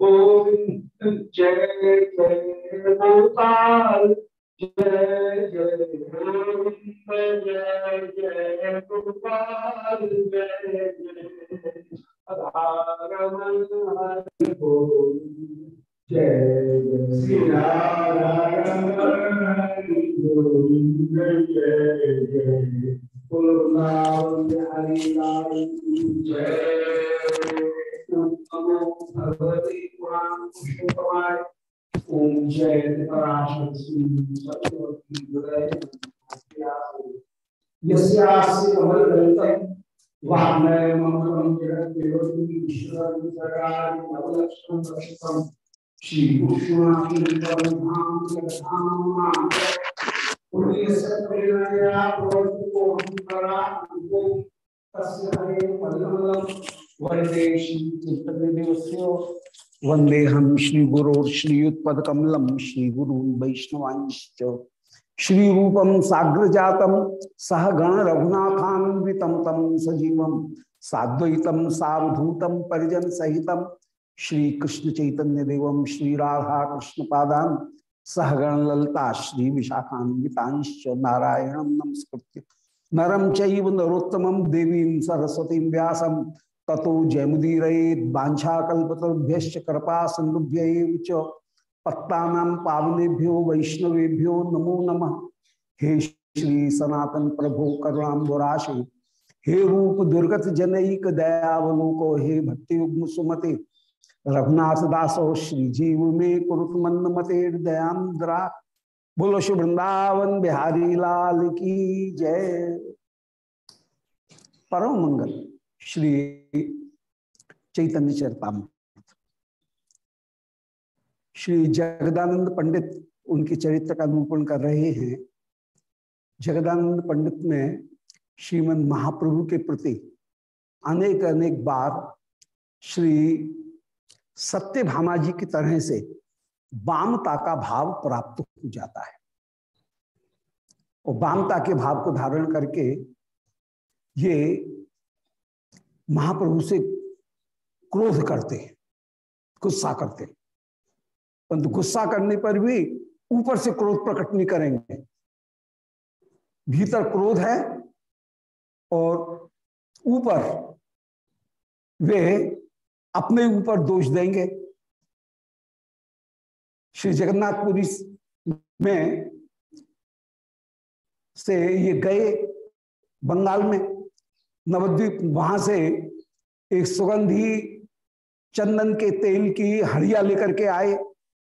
ओम जय जय गोपाल जय जय जय जय गोपाल जय जय रमन हरि बोल जय जय श्री नारायण हरि गोविंद जय जय हरि लाल जय नमो भगवते पुराण पुष्पमाय ओम जय पराशक्ति सत्यवती हृदय यस्यास्य कमलदलितं वाङ्मय मङ्गलं जगद्देवती ईश्वरं सकारि नवलक्षणं रक्षितं श्रीकृष्णाक्षरं धाम जगधाम पुण्यस्य प्रेरणया प्रवर्तितो हंकरा तस्य हरे पदमलं वंदे श्रीतीर्थदेवस्य वंदे हम श्री गुरो श्री साग्र जातम सह गण रघुनाथान्वितम तम सजीवम साद्वैतम सावधूतम परिजन सहितम श्री कृष्ण चैतन्य देवम श्री राधा कृष्ण पादान सहगण ललता श्री विशाखान्वितांश्च नारायण नमस्कृत्य। नरम चैव नरोत्तमं देवीं सरस्वतीं व्यासं, ततो जयमुदीरेत बाछाकल्पतभ्य कृपा सिंधुभ्य पत्ता पावनेभ्यो वैष्णवेभ्यो नमो नमः। हे श्री सनातन प्रभो करुणाबुराशे हे रूप दुर्गत जनईक दयावलोको हे भक्ति सुमते रघुनाथ दासो श्री जीव में कुरुत मंद मते दयांद्रा। बोलो श्री वृंदावन बिहारी लाल की जय। परम मंगल श्री चैतन्य चरतामृत। श्री जगदानंद पंडित उनके चरित्र का निरूपण कर रहे हैं। जगदानंद पंडित ने श्रीमद महाप्रभु के प्रति अनेक अनेक बार श्री सत्य भामा जी की तरह से वामता का भाव प्राप्त हो जाता है। और वामता के भाव को धारण करके ये महाप्रभु से क्रोध करते हैं, गुस्सा करते हैं। परंतु गुस्सा करने पर भी ऊपर से क्रोध प्रकट नहीं करेंगे। भीतर क्रोध है और ऊपर वे अपने ऊपर दोष देंगे। श्री जगन्नाथपुरी में से ये गए बंगाल में। नवद्वीप वहाँ से एक सुगंधी चंदन के तेल की हड़िया लेकर के आए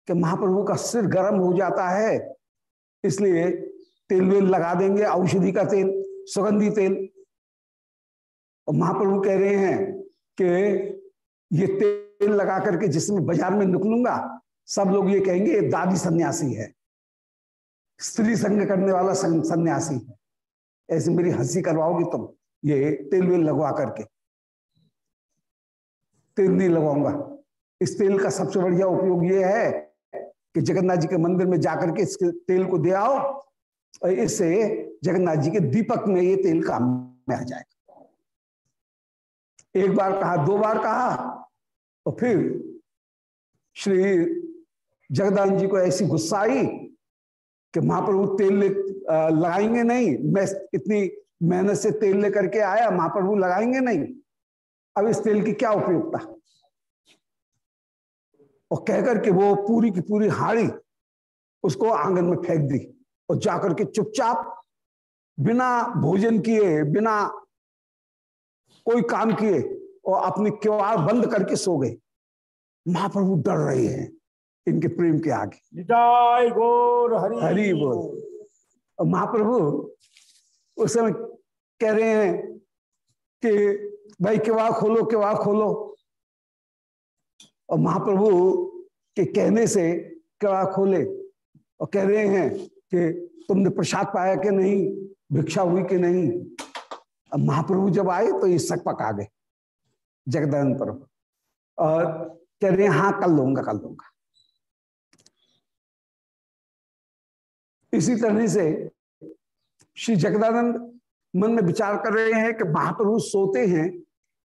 कि महाप्रभु का सिर गर्म हो जाता है, इसलिए तेल वेल लगा देंगे, औषधि का तेल, सुगंधी तेल। और महाप्रभु कह रहे हैं कि ये तेल लगा करके जिसमें बाज़ार में निकलूँगा, सब लोग ये कहेंगे, ये दादी सन्यासी है। स्त्री संग करने वाला सन्यासी है। ऐसे मेरी हँसी करवाओगी तुम, ये तेल वेल लगवा करके। तेल नहीं लगवाऊँगा। इस तेल का सबसे बढ़िया उपयोग ये है कि जगन्नाथ जी के मंदिर में जाकर के इस तेल को दे आओ, और इससे जगन्नाथ जी के दीपक में ये तेल काम में आ जाएगा। एक बार कहा, दो बार कहा और फिर श्री जगदान जी को ऐसी गुस्सा आई कि महाप्रभु तेल ले लगाएँगे नहीं। मैं इतनी मेहनत से तेल लेकर के आया महाप्रभु लगाएँगे नहीं। अब इस तेल की क्या उपयोगिता? और कहकर के वो पूरी की पूरी हाड़ी उसको आँगन में फेंक दी और जाकर के चुपचाप बिना भोजन किए, बिना कोई काम किए और अपने किवाड़ बंद करके सो गए। महाप्रभु डर रहे हैं इनके प्रेम के आगे। हरि। हरि बोल। और महाप्रभु उस समय कह रहे हैं कि भाई किवा खोलो किवा खोलो। और महाप्रभु के कहने से किवा खोले और कह रहे हैं कि तुमने प्रसाद पाया कि नहीं भिक्षा हुई कि नहीं? अब महाप्रभु जब आए तो ये सकपक आ गए। जगदानंद प्रभु। और कह रहे हैं कल लूँगा कल लूँगा। इसी तरह से श्री जगदानंद मन में विचार कर रहे हैं कि महाप्रभु सोते हैं,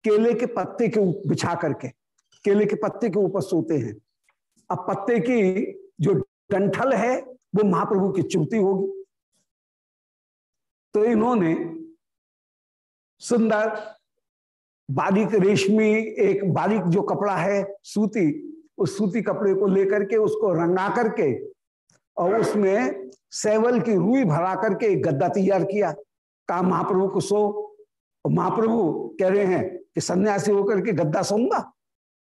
केले के पत्ते के ऊपर बिछा करके, केले के पत्ते के ऊपर सोते हैं। अब पत्ते की जो डंठल है, वो महाप्रभु की चुमती होगी। तो इन्होंने सुंदर, बारीक रेशमी एक बारीक जो कपड़ा है, सूती, उस सूती कपड़े को लेकर के उसको रंगा करके और उसमें सेवल की रुई भरा करके एक गद्दा तैयार किया। कहा, महाप्रभु को सो। महाप्रभु कह रहे हैं कि, सन्यासी होकर के गद्दा सोऊँगा?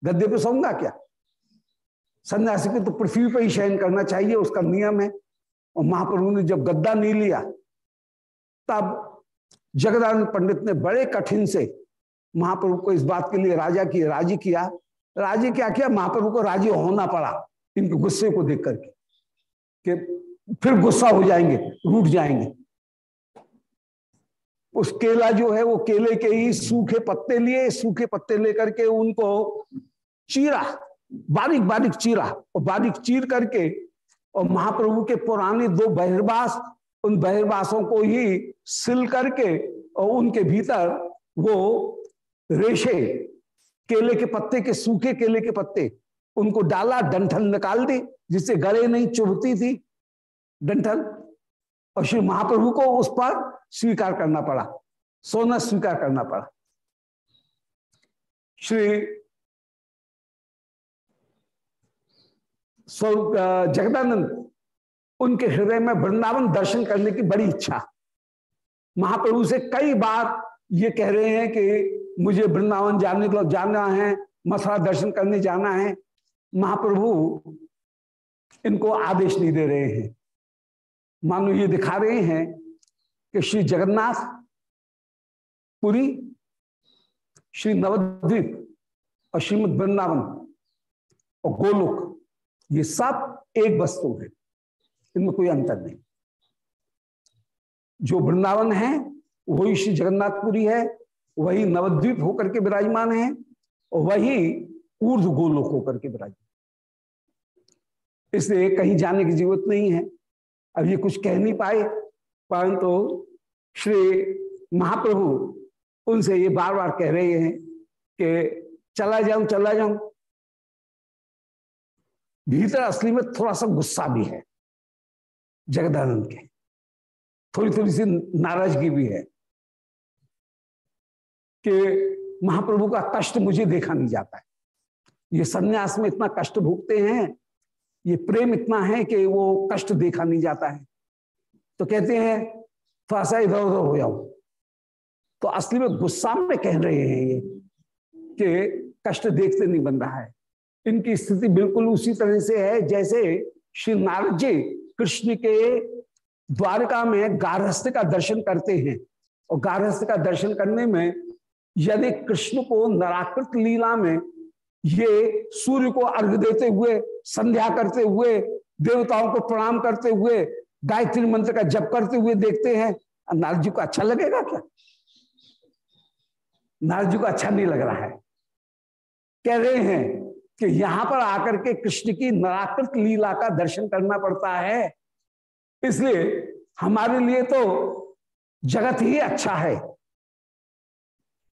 गद्दे पे सोऊँगा क्या? सन्यासी को तो पृथ्वी पर ही शयन करना चाहिए, उसका नियम है। और महाप्रभु ने जब गद्दा नहीं लिया, तब जगदानंद पंडित ने बड़े कठिन से महाप्रभु को इस बात के लिए राजा की राज़ी किया। राज़ी क्या किया? महाप्रभु को राज़ी होना पड़ा इनके गुस्से को देख करके कि फिर गुस्सा हो जाएँगे, रूठ जाएँगे। उस केला जो है वो केले के ही सूखे पत्ते लिए, सूखे पत्ते लेकर के उनको चीरा, बारीक बारीक चीरा और बारीक चीर करके और महाप्रभु के पुराने दो बहिर्वास उन बहिर्वासों को ही सिल करके और उनके भीतर वो रेशे, केले के पत्ते के सूखे केले के पत्ते, उनको डाला, डंठल निकाल दी, जिससे गले नहीं चुभती थी डंठल। और श्री महाप्रभु को उस पर स्वीकार करना पड़ा, सोना स्वीकार करना पड़ा। श्री स्वरूप जगदानंद उनके हृदय में वृंदावन दर्शन करने की बड़ी इच्छा। महाप्रभु से कई बार ये कह रहे हैं कि मुझे वृंदावन जाने को, जाना है, मथुरा दर्शन करने जाना है। महाप्रभु इनको आदेश नहीं दे रहे हैं। मानो ये दिखा रहे हैं कि श्री जगन्नाथ पुरी, श्री नवद्वीप और श्रीमद वृंदावन और गोलोक, ये सब एक वस्तु है। इनमें कोई अंतर नहीं। जो वृंदावन है, वही श्री जगन्नाथपुरी है, वही नवद्वीप होकर के विराजमान है, और वही ऊर्ध गोलोक होकर के विराजमान इसलिए कहीं जाने की ज़रूरत नहीं है। अब ये कुछ कह नहीं पाए, परंतु तो श्री महाप्रभु उनसे ये बार बार कह रहे हैं कि चला जाऊँ चला जाऊँ। भीतर असली में थोड़ा सा गुस्सा भी है। जगदानंद के। थोड़ी थोड़ी सी नाराज़गी भी है कि महाप्रभु का कष्ट मुझे देखा नहीं जाता है। ये सन्यास में इतना कष्ट भोगते हैं, ये प्रेम इतना है कि वो कष्ट देखा नहीं जाता है। तो कहते हैं थोड़ा सा इधर उधर हो जाओ। तो असली में गुस्सा में कह रहे हैं ये कि कष्ट देखते नहीं बन रहा है। इनकी स्थिति बिल्कुल उसी तरह से है, जैसे श्री नारद जी कृष्ण के द्वारका में गारहस्थ का दर्शन करते हैं। और गारहस्थ का दर्शन करने में यदि कृष्ण को नराकृत लीला में ये सूर्य को अर्घ देते हुए, संध्या करते हुए, देवताओं को प्रणाम करते हुए, गायत्री मंत्र का जप करते हुए देखते हैं, नारद जी को अच्छा लगेगा क्या? नारद जी को अच्छा नहीं लग रहा है। कह रहे हैं कि यहाँ पर आकर के कृष्ण की नराकृत लीला का दर्शन करना पड़ता है। इसलिए हमारे लिए तो जगत ही अच्छा है।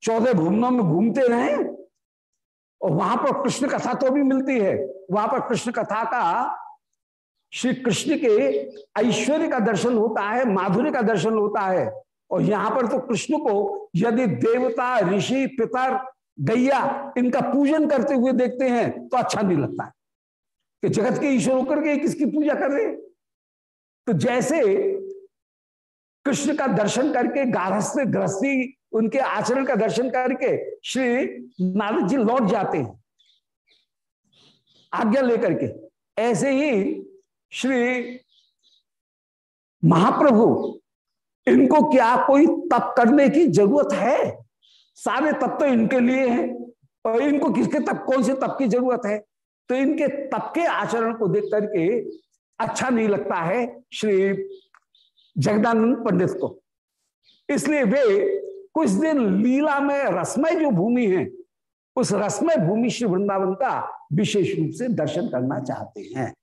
चौदह भुवनों में घूमते रहे और वहाँ पर कृष्ण कथा तो भी मिलती है। वहाँ पर कृष्ण कथा का, श्री कृष्ण के ऐश्वर्य का दर्शन होता है, माधुर्य का दर्शन होता है। और यहाँ पर तो कृष्ण को यदि देवता, ऋषि, पितर गैया इनका पूजन करते हुए देखते हैं तो अच्छा नहीं लगता है। कि जगत के ईश्वर होकर के किसकी पूजा कर रहे तो जैसे कृष्ण का दर्शन करके गारहस्थ गृहस्थी, उनके आचरण का दर्शन करके श्री नारद जी लौट जाते हैं। आज्ञा लेकर के। ऐसे ही श्री महाप्रभु, इनको क्या कोई तप करने की ज़रूरत है? सारे तप तो इनके लिए हैं। और इनको किसके तप, कौन से तप की ज़रूरत है? तो इनके तप के आचरण को देख करके अच्छा नहीं लगता है श्री जगदानंद पंडित को। इसलिए वे कुछ दिन लीला में रसमय जो भूमि है, उस रसमय भूमि श्री वृंदावन का विशेष रूप से दर्शन करना चाहते हैं।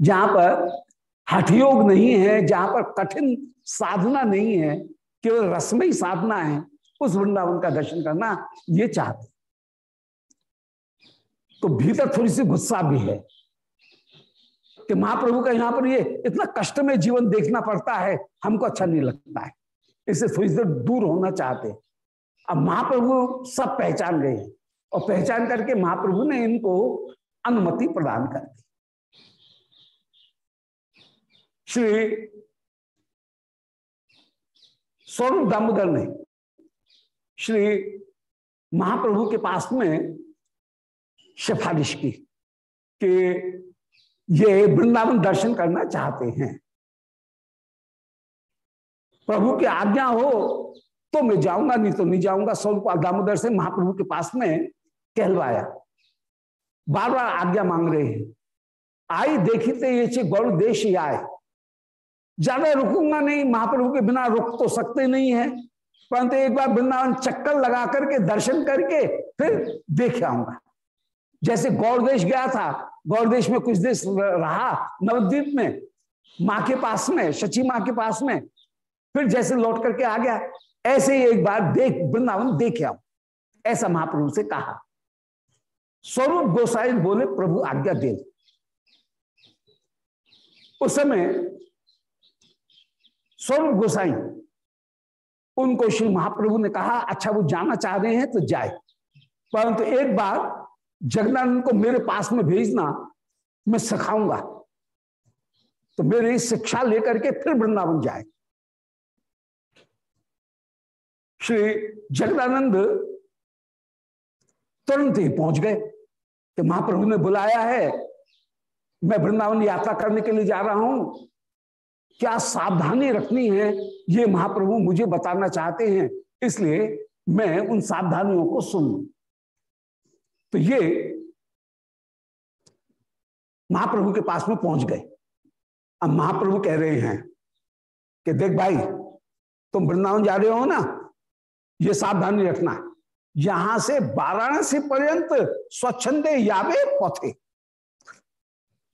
जहाँ पर हठयोग नहीं है, जहाँ पर कठिन साधना नहीं है, केवल रसमय साधना है उस वृंदावन का दर्शन करना ये चाहते तो भीतर थोड़ी सी गुस्सा भी है कि महाप्रभु का यहाँ पर ये इतना कष्ट में जीवन देखना पड़ता है, हमको अच्छा नहीं लगता है। इससे थोड़ी देर दूर होना चाहते अब महाप्रभु सब पहचान गए और पहचान करके महाप्रभु ने इनको अनुमति प्रदान कर दी। श्री स्वरूप दामोदर ने श्री महाप्रभु के पास में सिफारिश की कि ये वृंदावन दर्शन करना चाहते हैं। प्रभु की आज्ञा हो तो मैं जाऊँगा, नहीं तो नहीं जाऊँगा। स्वरूप दामोदर से महाप्रभु के पास में कहलवाया। बार बार आज्ञा मांग रहे हैं। आई देखी तो ये गौर देश आए। ज़्यादा रुकूँगा नहीं, महाप्रभु के बिना रुक तो सकते नहीं है। परंतु एक बार वृंदावन चक्कर लगा करके, दर्शन करके फिर देख आऊँगा। जैसे गौरदेश गया था, गौरदेश में कुछ देश रहा नवद्वीप में, माँ के पास में, शची माँ के पास में, फिर जैसे लौट करके आ गया, ऐसे ही एक बार देख, वृंदावन देख आओ ऐसा महाप्रभु से कहा। स्वरूप गोसाई बोले, प्रभु, आज्ञा दे। उस समय स्वरूप गोसाई उनको श्री महाप्रभु ने कहा अच्छा वो जाना चाह रहे हैं तो जाए। परंतु तो एक बार जगनानंद को मेरे पास में भेजना मैं सिखाऊँगा। तो मेरी शिक्षा लेकर के फिर वृंदावन जाए। श्री जगदानंद तुरंत ही पहुँच गए कि महाप्रभु ने बुलाया है, मैं वृंदावन यात्रा करने के लिए जा रहा हूँ। क्या सावधानी रखनी है? ये महाप्रभु मुझे बताना चाहते हैं, इसलिए मैं उन सावधानियों को सुन लू। तो ये महाप्रभु के पास में पहुँच गए। अब महाप्रभु कह रहे हैं कि देख भाई, तुम वृंदावन जा रहे हो ना? ये सावधानी रखना। यहाँ से वाराणसी पर्यंत स्वच्छंदे यावे पौथे।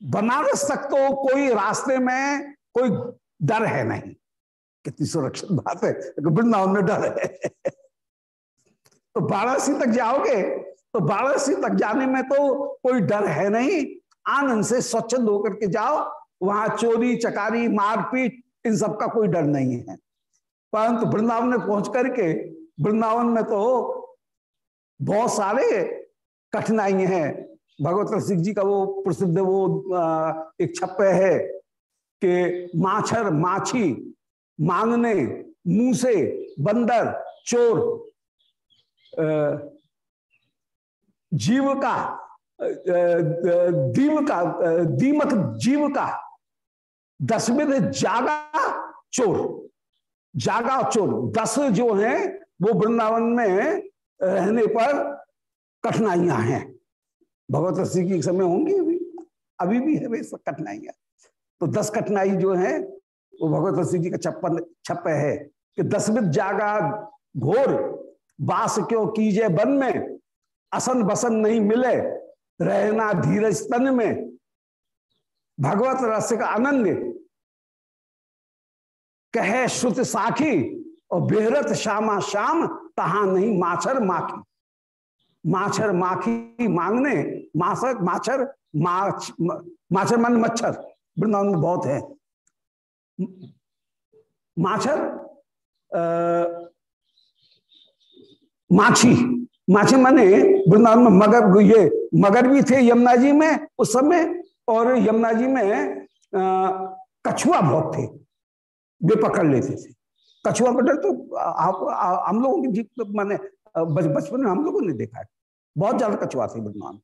बनारस तक तो कोई रास्ते में कोई डर है नहीं। कितनी सुरक्षित बात है वृंदावन में डर है। तो वाराणसी तक जाओगे तो वाराणसी तक जाने में तो कोई डर है नहीं। आनंद से स्वच्छंद होकर के जाओ, वहाँ चोरी, चकारी, मारपीट, इन सब का कोई डर नहीं है। परंतु वृंदावन में पहुँच करके, वृंदावन में तो बहुत सारे कठिनाई हैं। भगवत सिंह जी का वो प्रसिद्ध वो एक छप्पे है कि माछर माछी, मांगने मुँह बंदर, चोर जीव का दीव का दीमक जीव का, दसविध जागा चोर जागा चोर। दस जो हैं, वो वृंदावन में रहने पर कठिनाइयाँ हैं। भगवत की समय होंगी अभी अभी भी है वे कठिनाइयाँ। तो दस कठिनाई जो है, वो भगवत रसी जी का छप्पन, छप्पे है कि दसविध जागा घोर, बास क्यों कीजे बन में, असन बसन नहीं मिले, रहना धीरज तन में। भगवत रस का आनंद कहे श्रुत साखी और बेहरत श्यामा श्याम, तहा नहीं माछर माखी। माछर माखी मांगने मासक माछर माछ, माछर मन मच्छर। वृंदावन में बहुत है। माछर माछी। माछी माने वृंदावन में मगर, ये मगर भी थे यमुना जी में उस समय, और यमुना जी में कछुआ बहुत थे। वे पकड़ लेते थे। कछुआ का डर तो आप हम लोगों की जीप माने बचपन में हम लोगों ने देखा है। बहुत ज़्यादा कछुआ थे वृंदावन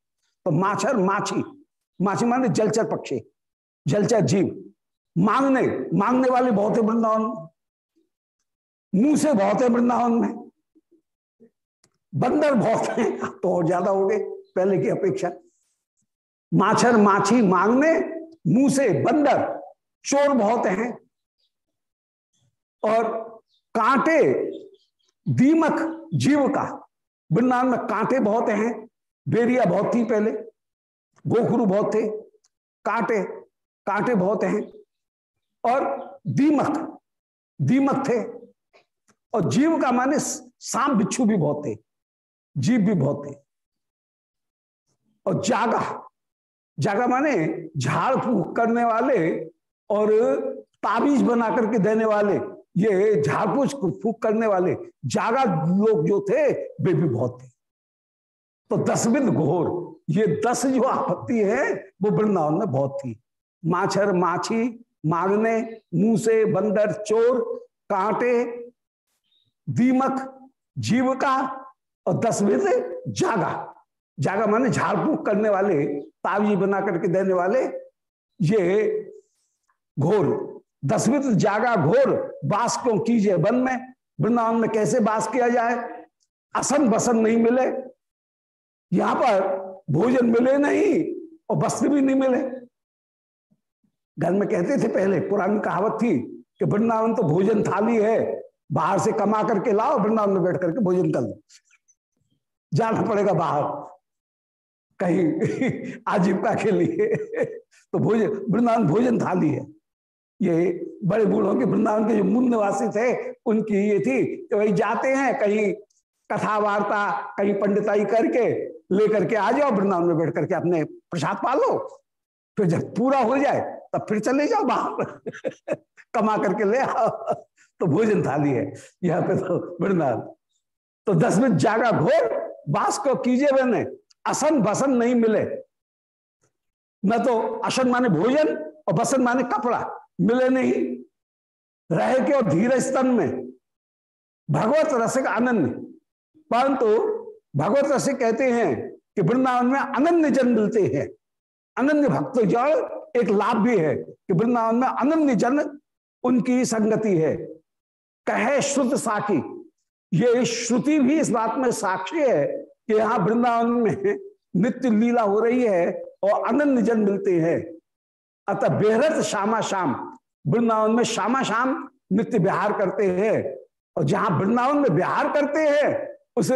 तो माछर, माछी माछी माने जलचर पक्षी। जलचर जीव। मांगने मांगने वाले बहुत है वृंदावन। मुँह से बहुत है वृंदावन में। बंदर बहुत हैं तो और ज़्यादा हो गए, पहले की अपेक्षा। माछर माछी मांगने, मुँह से बंदर, चोर बहुत हैं। और कांटे, दीमक जीव का। वृंदावन में कांटे बहुत हैं, बेरिया बहुत थी पहले, गोखरू बहुत थे, कांटे कांटे बहुत हैं। और दीमक दीमक थे। और जीव का माने सांप बिच्छू भी बहुत थे, जीव भी बहुत थे। और जागा जागा माने झाड़ फूक करने वाले और ताबीज बना करके देने वाले, ये झाड़ फूक करने वाले, जागा लोग जो थे, वे भी बहुत थे। तो दसविद घोर, ये दस जो आपत्ति है, वो वृंदावन में बहुत थी। माछर माछी मारने मुँह से बंदर चोर, कांटे, दीमक, जीविका और दसविद जागा। जागा माने झाड़फूक करने वाले तावी बना करके देने वाले, ये घोर। दसवित जागा घोर बास क्यों कीजिए वन में, वृंदावन में कैसे बास किया जाए? असन बसन नहीं मिले। यहाँ पर भोजन मिले नहीं और वस्त्र भी नहीं मिले। घर में कहते थे पहले, पुरानी कहावत थी कि वृंदावन तो भोजन थाली है, बाहर से कमा करके लाओ, वृंदावन में बैठ करके भोजन कर लो। जाना पड़ेगा बाहर, कहीं आजीविका के लिए। तो भोजन, वृंदावन भोजन थाली है। ये बड़े बूढ़ों के वृंदावन के जो मूल निवासी थे, उनकी ये थी कि भाई जाते हैं, कहीं कथा वार्ता कहीं पंडिताई करके लेकर के आ जाओ, वृंदावन में बैठ करके अपने प्रसाद पालो। फिर जब पूरा हो जाए तब फिर चले जाओ बाहर। कमा करके ले आओ। तो भोजन थाली है यहाँ पे तो वृंदावन। तो दस मिनट जागा घोर बास को कीजिए मैंने असन बसन नहीं मिले। न तो असन माने भोजन और बसन माने कपड़ा, मिले नहीं। रहे के और धीरे स्तन में, भगवत रसिक आनंद। परंतु भगवत रसिक कहते हैं कि वृंदावन में अनन्य जन मिलते हैं। अनन्य भक्त जड़ एक लाभ भी है कि वृंदावन में अनन्य जन उनकी संगति है। कहे श्रुत साखी। ये श्रुति भी इस बात में साक्षी है कि यहाँ वृंदावन में नित्य लीला हो रही है और अनन्य जन मिलते हैं। अतः बेहरत श्यामा श्याम। वृंदावन में श्यामा श्याम नित्य विहार करते हैं और जहाँ वृंदावन में विहार करते हैं, उस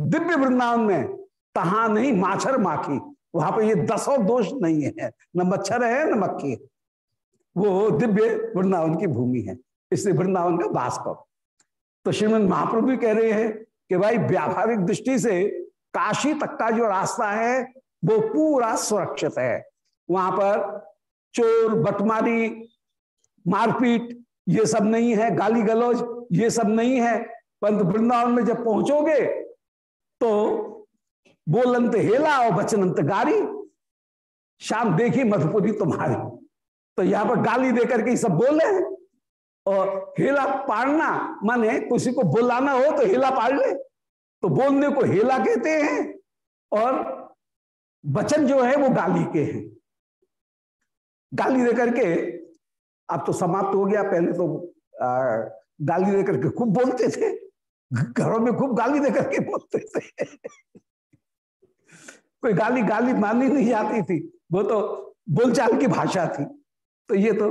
दिव्य वृंदावन में तहा नहीं माछर माखी। वहाँ पर ये दसों दोष नहीं है। न मच्छर है, न मक्खी है। वो दिव्य वृंदावन की भूमि है। इसलिए वृंदावन का वास करो। तो श्रीमंद महाप्रभु भी कह रहे हैं कि भाई व्यावहारिक दृष्टि से काशी तक का जो रास्ता है, वो पूरा सुरक्षित है। वहाँ पर चोर, बटमारी, मारपीट, ये सब नहीं है। गाली गलौज, ये सब नहीं है। परंतु वृंदावन में जब पहुंचोगे तो बोलंत हेला और बचनंत गारी। शाम देखी मधुपुरी तुम्हारी। तो यहाँ पर गाली देकर के सब बोले और हेला पाड़ना माने किसी को बुलाना हो तो हेला पाड़ ले। तो बोलने को हेला कहते हैं और वचन जो है वो गाली के हैं। गाली देकर के अब तो समाप्त हो गया। पहले तो आ, गाली देकर के खूब बोलते थे। घरों में खूब गाली देकर के बोलते थे। कोई गाली गाली मानी नहीं जाती थी। वो तो बोलचाल की भाषा थी। तो ये तो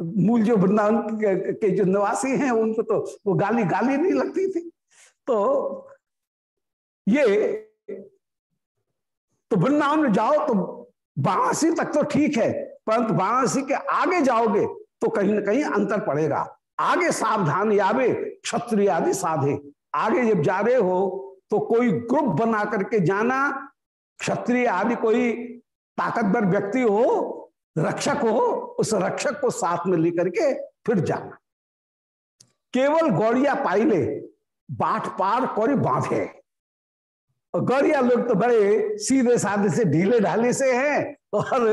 मूल जो वृंदावन के जो निवासी हैं, उनको तो वो गाली गाली नहीं लगती थी। तो ये तो वृंदावन में जाओ तो वाराणसी तक तो ठीक है, परंतु वाराणसी के आगे जाओगे तो कहीं ना कहीं अंतर पड़ेगा। आगे सावधान यावे, क्षत्रिय आदि साधे। आगे जब जा रहे हो तो कोई ग्रुप बना करके जाना क्षत्रिय आदि कोई ताकतवर व्यक्ति हो, रक्षक हो, उस रक्षक को साथ में लेकर के फिर जाना। केवल गौड़िया पाइले, बाट पार कोरी बांधे। और लोग तो बड़े सीधे साधे से ढीले ढाले से हैं, और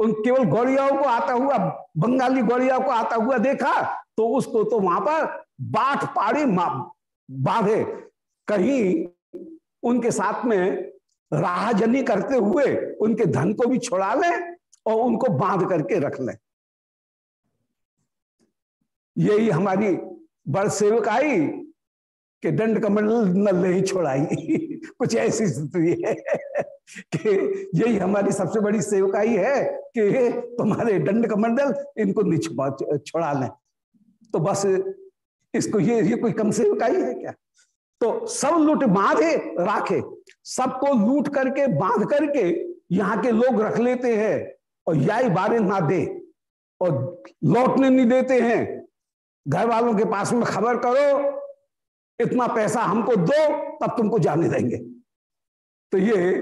उन केवल गौड़ियाओं को आता हुआ, बंगाली गौड़िया को आता हुआ देखा तो उसको तो वहाँ पर बाट पाड़ी बांधे। कहीं उनके साथ में राहजनी करते हुए उनके धन को भी छुड़ा लें और उनको बाँध करके रख लें। यही हमारी बड़ सेवक आई कि दंड कमंडल न ले छोड़ाई। कुछ ऐसी स्थिति है कि यही हमारी सबसे बड़ी सेवकाई है कि तुम्हारे दंड कमंडल इनको नहीं छुपा, छोड़ा लें। तो बस इसको ये ये कोई कम सेवकाई है क्या? तो सब लूट बांधे, राखे। सबको लूट करके, बाँध करके यहाँ के लोग रख लेते हैं और याई बारे ना दे और लौटने नहीं देते हैं। घर वालों के पास में खबर करो, इतना पैसा हमको दो, तब तुमको जाने देंगे। तो ये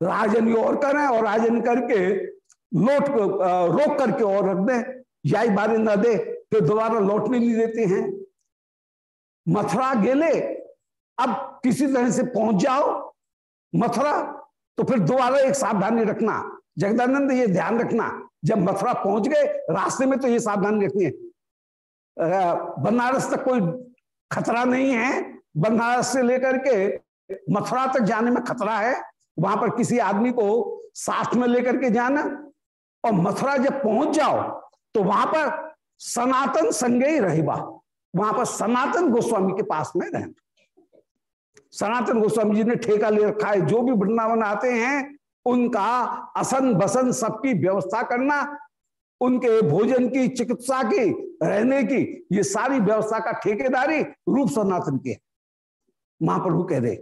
राजन और करें और राजन करके लौट रोक करके और रख दे। याई बारे ना दे, फिर दोबारा लौटने नहीं देते हैं। मथुरा गेले, अब किसी तरह से पहुँच जाओ मथुरा तो फिर दोबारा एक सावधानी रखना। जगदानंद, ये ध्यान रखना, जब मथुरा पहुँच गए, रास्ते में तो ये सावधानी रखनी है। बनारस तक कोई खतरा नहीं है। बनारस से लेकर के मथुरा तक जाने में खतरा है। वहाँ पर किसी आदमी को साथ में लेकर के जाना। और मथुरा जब पहुँच जाओ तो वहाँ पर सनातन संगे ही रहेगा वहाँ पर सनातन गोस्वामी के पास में रहना। सनातन गोस्वामी जी ने ठेका ले रखा है, जो भी वृंदावन आते हैं, उनका असन बसन सबकी व्यवस्था करना, उनके भोजन की, चिकित्सा की, रहने की, ये सारी व्यवस्था का ठेकेदारी रूप सनातन की है। महाप्रभु कह रहे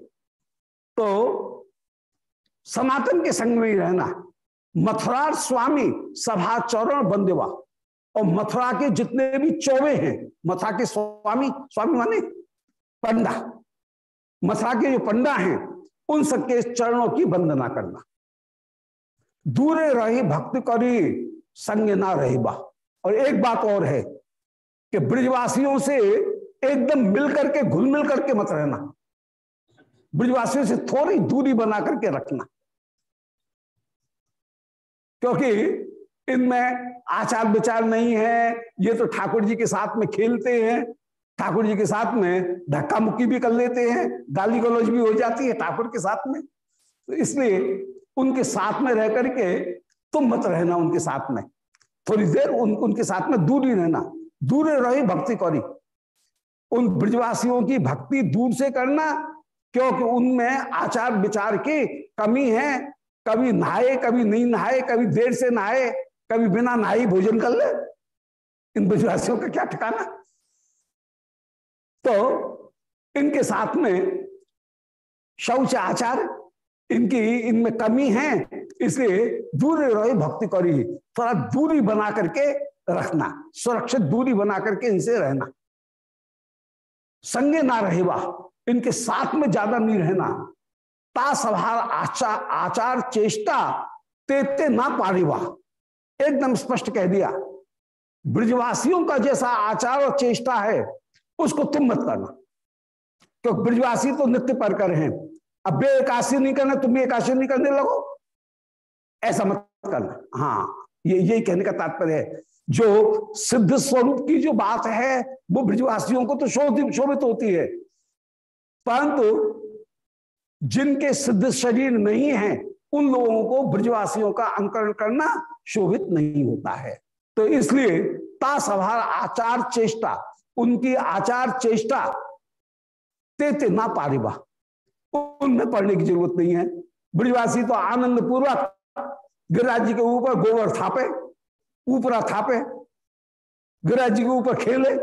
तो सनातन के संग में ही रहना। मथुरार स्वामी सभा चौरण बंदेवा और मथुरा के जितने भी चौबे हैं, मथुरा के स्वामी स्वामी माने पंडा। मथुरा के जो पंडा हैं, उन सबके चरणों की वंदना करना। दूरे रही भक्त करी, संग ना रही बा। और एक बात और है कि ब्रिजवासियों से एकदम मिल करके घुल मिल करके मत रहना। ब्रिजवासियों से थोड़ी दूरी बना करके रखना। क्योंकि इनमें आचार विचार नहीं है। ये तो ठाकुर जी के साथ में खेलते हैं। ठाकुर जी के साथ में धक्का मुक्की भी कर लेते हैं। गाली गलौज भी हो जाती है ठाकुर के साथ में। तो इसलिए उनके साथ में रह करके तुम मत रहना उनके साथ में। थोड़ी देर उन, उनके साथ में दूर ही रहना। दूर रही भक्ति करी। उन ब्रजवासियों की भक्ति दूर से करना क्योंकि उनमें आचार विचार की कमी है। कभी नहाए कभी नहीं नहाए कभी देर से नहाए। कभी बिना नहाई भोजन कर ले। इन ब्रजवासियों का क्या ठिकाना? तो इनके साथ में शौच आचार, इनकी इनमें कमी है, इसलिए दूरी रहे भक्ति करी थोड़ा दूरी बना करके रखना, सुरक्षित दूरी बना करके इनसे रहना। संगे ना रहेगा इनके साथ में ज़्यादा नहीं रहना। ता सभार आचार आचार, चेष्टा, तेते ना पारिवा एकदम स्पष्ट कह दिया, ब्रिजवासियों का जैसा आचार और चेष्टा है, उसको तुम मत करना। क्योंकि ब्रिजवासी तो नित्य पर कर हैं। अब बे एकाशी नहीं करना, तुम भी एकाशी नहीं करने लगो। ऐसा मत करना। हाँ ये, यही कहने का तात्पर्य है। जो सिद्ध स्वरूप की जो बात है, वो ब्रिजवासियों को तो शोभित होती है। परंतु जिनके सिद्ध शरीर नहीं है उन लोगों को ब्रजवासियों का अंकरण करना शोभित नहीं होता है। तो इसलिए तासभार आचार चेष्टा, उनकी आचार चेष्टा तेते ना पारिबा उनमें पढ़ने की ज़रूरत नहीं है। ब्रजवासी तो आनंद पूर्वक गिरिराज जी के ऊपर गोबर थापे, ऊपरा थापे गिरिराज जी के ऊपर खेले,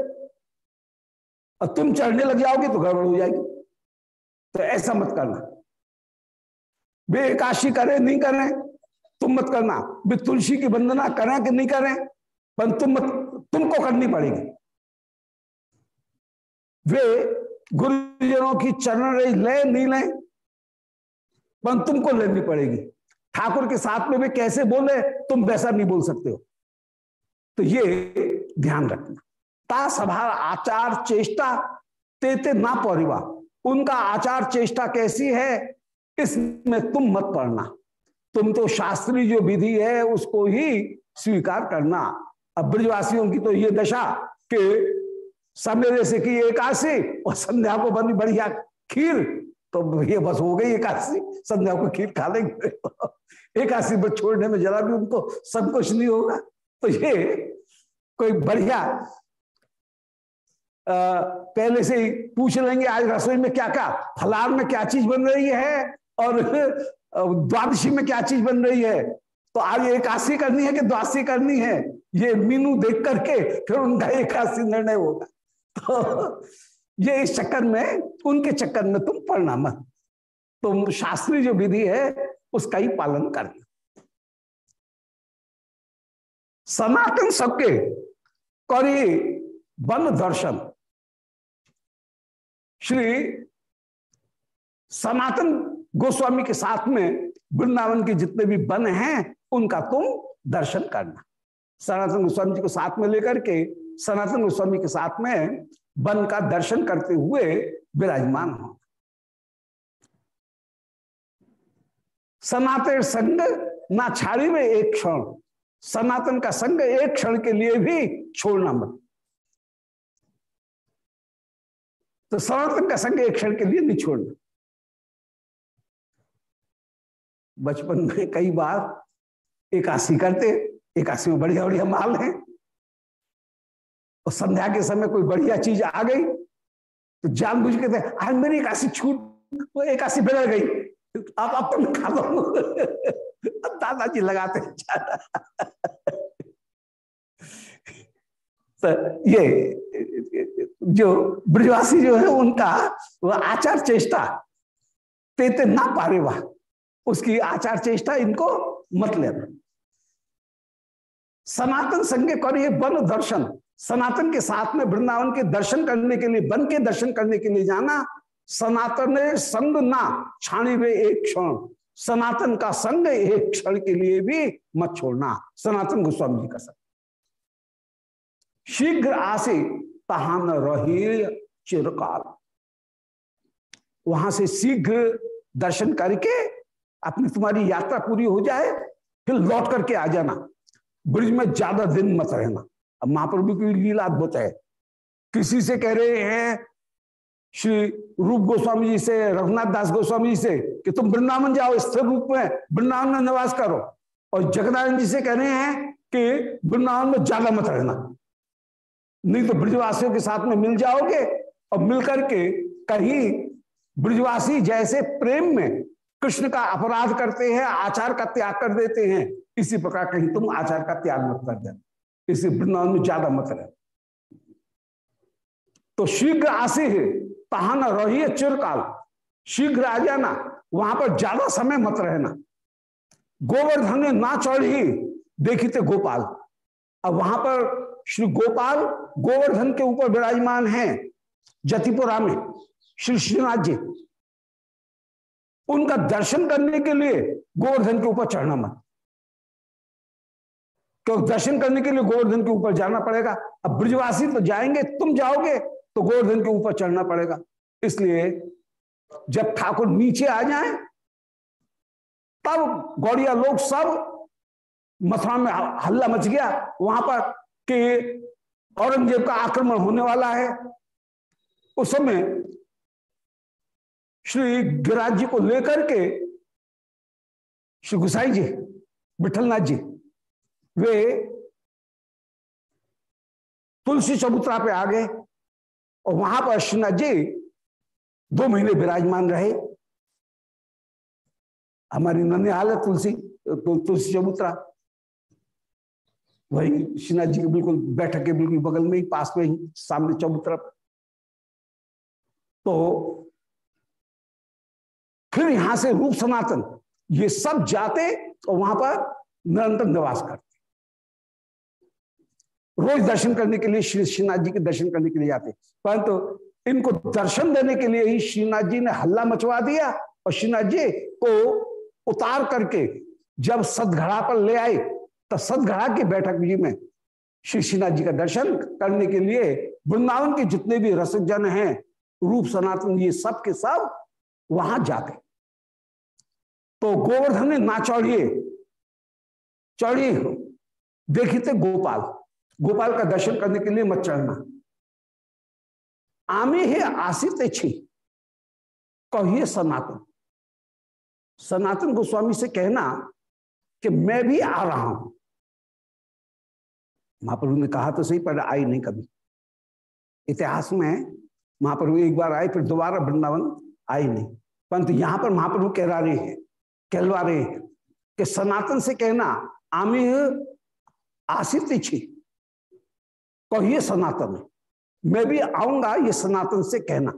और तुम चढ़ने लग जाओगे तो गड़बड़ हो जाएगी। तो ऐसा मत करना। वे एकाशी करें, नहीं करें, तुम मत करना। वे तुलसी की वंदना करें कि नहीं करें, पर तुम मत, तुमको करनी पड़ेगी। वे गुरुजनों की चरण ले, नहीं ले, पर तुमको लेनी पड़ेगी। ठाकुर के साथ में वे कैसे बोले, तुम वैसा नहीं बोल सकते हो। तो ये ध्यान रखना। ता सभा आचार चेष्टा तेते ना पौरिवा। उनका आचार चेष्टा कैसी है इसमें तुम मत पढ़ना। तुम तो शास्त्रीय जो विधि है, उसको ही स्वीकार करना। अब ब्रजवासियों की तो ये दशा कि सवेरे से की एकादशी और संध्या को बनी बढ़िया खीर तो ये बस हो गई एकादशी, संध्या को खीर खा लेंगे। एकादशी बस छोड़ने में जरा भी उनको सब कुछ नहीं होगा। तो ये कोई बढ़िया पहले से ही पूछ लेंगे, आज रसोई में क्या क्या फलार में क्या चीज़ बन रही है? और द्वादशी में क्या चीज़ बन रही है? तो आज एकाशी करनी है कि द्वादशी करनी है? ये मीनू देख करके फिर उनका एकाशी निर्णय होगा। तो ये इस चक्कर में, उनके चक्कर में तुम पढ़ना मत। तुम शास्त्रीय जो विधि है, उसका ही पालन करना। सनातन सबके करी वन दर्शन। श्री सनातन गोस्वामी के साथ में वृंदावन के जितने भी वन हैं, उनका तुम दर्शन करना। सनातन गोस्वामी जी को साथ में लेकर के, सनातन गोस्वामी के साथ में वन का दर्शन करते हुए विराजमान हो। सनातन संग ना छाड़ी में एक क्षण, सनातन का संग एक क्षण के लिए भी छोड़ना मत। तो सनातन का संग एक क्षण के लिए नहीं छोड़ना। बचपन में कई बार एकासी करते, एकासी में बढ़िया बढ़िया माल है। और संध्या के समय कोई बढ़िया चीज़ आ गई तो जान बुझ के आज मेरी एकासी छूट, वो एकासी बिगड़ गई। अब अब तुम खा लो दादाजी लगाते तो ये, जो ब्रजवासी जो है, उनका वह आचार चेष्टा, तेते ना पारे वह। उसकी आचार चेष्टा, इनको मत लेना। सनातन संज्ञ करिए वन दर्शन। सनातन के साथ में वृंदावन के दर्शन करने के लिए, वन के दर्शन करने के लिए जाना, सनातन संग ना छाणी वे एक क्षण। सनातन का संग एक क्षण के लिए भी मत छोड़ना। सनातन गोस्वामी जी का संग। शीघ्र आसे तहान रही चिरकाल। वहाँ से शीघ्र दर्शन करके अपनी तुम्हारी यात्रा पूरी हो जाए, फिर लौट करके आ जाना। ब्रिज में ज़्यादा दिन मत रहना। अब महाप्रभु की लीला अद्भुत है। किसी से कह रहे हैं श्री रूप गोस्वामी जी से, रघुनाथ दास गोस्वामी जी से, कि तुम वृंदावन जाओ स्थिर रूप में वृंदावन में निवास करो। और जगनारायण जी से कह रहे हैं कि वृंदावन में ज़्यादा मत रहना। नहीं तो ब्रिजवासियों के साथ में मिल जाओगे और मिलकर के कहीं ब्रिजवासी जैसे प्रेम में कृष्ण का अपराध करते हैं, आचार का त्याग कर देते हैं। इसी प्रकार कहीं तुम आचार का त्याग मत कर देना। इसी वृंदावन में ज़्यादा मत रहे। तो शीघ्र आसे है, तहाना रही चिरकाल। शीघ्र आ जाना, वहाँ पर ज़्यादा समय मत रहना। गोवर्धन ने ना चढ़ी, देखी थे गोपाल। अब वहाँ पर श्री गोपाल गोवर्धन के ऊपर विराजमान हैं जतिपुरा में। श्री श्रीनाथ जी उनका दर्शन करने के लिए गोवर्धन के ऊपर चढ़ना मत। क्योंकि दर्शन करने के लिए गोवर्धन के ऊपर जाना पड़ेगा। अब ब्रजवासी तो जाएँगे, तुम जाओगे तो गोवर्धन के ऊपर चढ़ना पड़ेगा। इसलिए जब ठाकुर नीचे आ जाए, तब गौड़िया लोग सब मथुरा में हल्ला मच गया। वहाँ पर कि औरंगज़ेब का आक्रमण होने वाला है। उस समय श्री गिराज जी को लेकर के श्री गुसाई जी विठलनाथ जी वे तुलसी चबूतरा पे आ गए और वहाँ पर श्रीनाथ जी दो महीने विराजमान रहे। हमारी ननिहाल है तुलसी तो, तुलसी चबूतरा। वही श्रीनाथ जी के बिल्कुल बैठक के बिल्कुल बगल में ही पास में ही सामने चबूतरा। तो फिर यहाँ से रूप सनातन, ये सब जाते और वहाँ पर निरंतर निवास करते। रोज दर्शन करने के लिए श्री श्रीनाथ जी के दर्शन करने के लिए जाते। परंतु तो इनको दर्शन देने के लिए ही श्रीनाथ जी ने हल्ला मचवा दिया और श्रीनाथ जी को उतार करके जब सदघड़ा पर ले आए तो सदघड़ा की बैठक जी में श्री श्रीनाथ जी का दर्शन करने के लिए वृंदावन के जितने भी रसक जन हैं, रूप सनातन, ये सब के सब वहाँ जाते। तो गोवर्धन ने ना चढ़िए। चढ़ी देखी थे गोपाल। गोपाल का दर्शन करने के लिए मत चढ़ना। आमे है आशित छी कहिए सनातन। सनातन गोस्वामी से कहना कि मैं भी आ रहा हूँ। महाप्रभु ने कहा तो सही, पर आई नहीं कभी। इतिहास में महाप्रभु एक बार आए, फिर दोबारा वृंदावन आई नहीं। परंतु यहाँ पर महाप्रभु कह रहे हैं कहलवा रहे कि सनातन से कहना, आमे आशित छी। कहिए सनातन? मैं भी आऊँगा, ये सनातन से कहना।